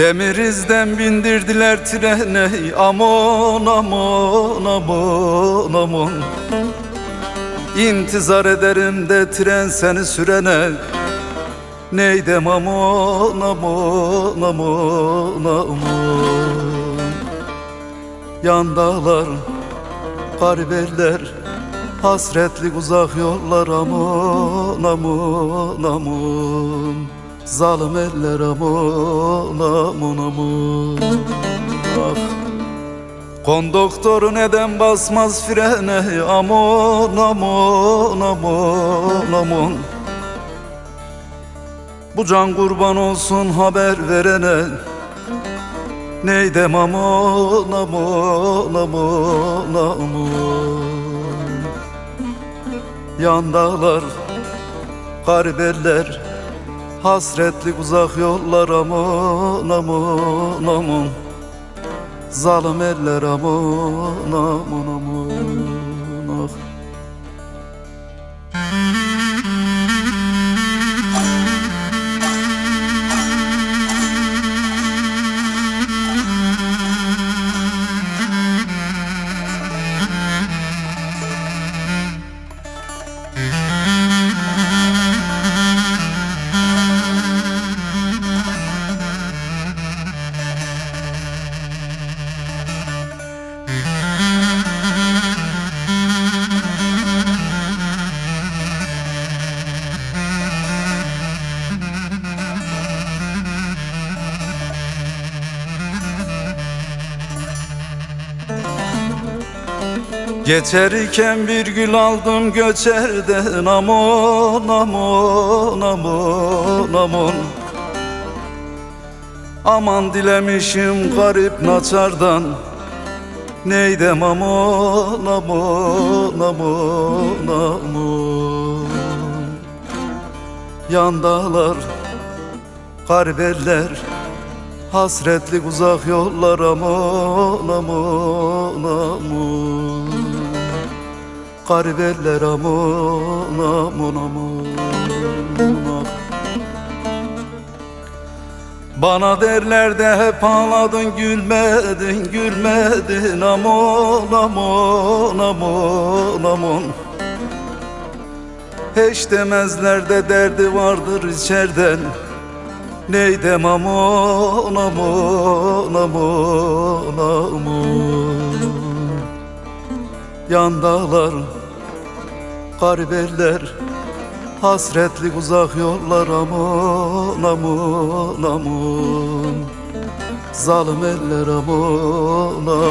Demirizden bindirdiler trene Aman aman aman aman. İntizar ederim de tren seni sürene. Neydem aman aman aman aman? Yan dağlar, garibeller Hasretlik uzak yollar aman aman aman. Zalim eller aman aman Konduktoru neden basmaz frene? Aman aman aman aman. Bu can kurban olsun haber verene. Neydem aman aman aman aman. Yan dağlar, garibeller Hasretlik uzak yollar aman aman aman Zalim eller aman aman aman Geçerken bir gül aldım göçerden aman aman aman aman. Aman dilemişim garip naçardan Neydem aman aman aman aman. Yan dağlar, garibeller Hasretlik uzak yollar aman aman aman Garibeller aman aman aman ah. Bana derler de hep ağladın gülmedin gülmedin. Aman aman aman aman. Hiç demezler de derdi vardır içerden Neydem aman aman aman aman. Yan garibeller Hasretlik uzak yollar aman aman aman. Zalim eller aman aman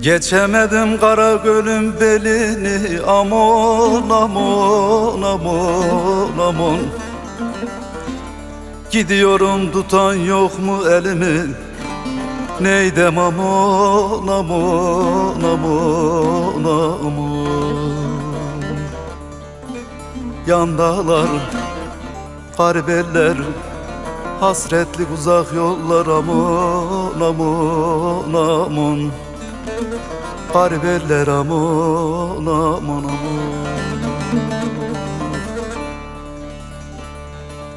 Geçemedim kara gölün belini. Aman aman aman aman. Gidiyorum tutan yok mu elimi Neydem aman aman aman aman. Yan dağlar, garibeller Hasretlik uzak yollar. Aman aman aman Garibeller aman aman aman.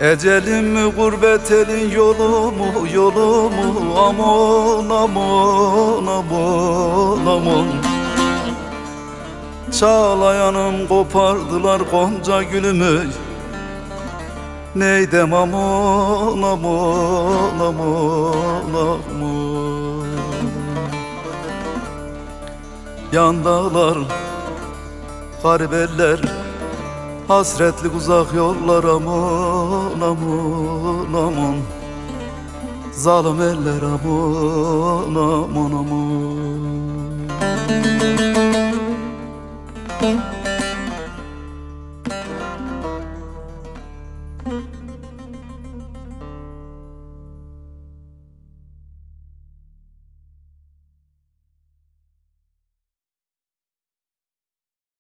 Ecelim mi gurbet elin yolu mu yolu mu? Aman aman aman. Çağlayanım kopardılar gonca gülümü. Neydem aman aman aman aman Yandalar Garibeller Hasretlik uzak yollar aman aman aman. Zalim eller aman aman aman